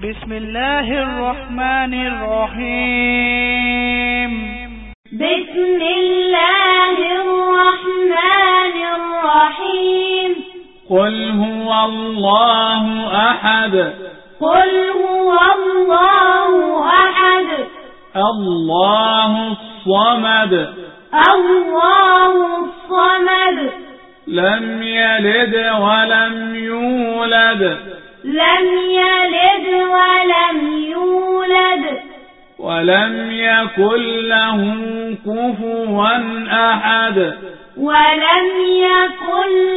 بسم الله الرحمن الرحيم. بسم الله الرحمن الرحيم. قل هو الله أحد. قل هو الله أحد. الله الصمد. الله الصمد. لم يلد ولم يولد. لم يلد ولم يولد. ولم يكن له كفوا أحد. ولم يكن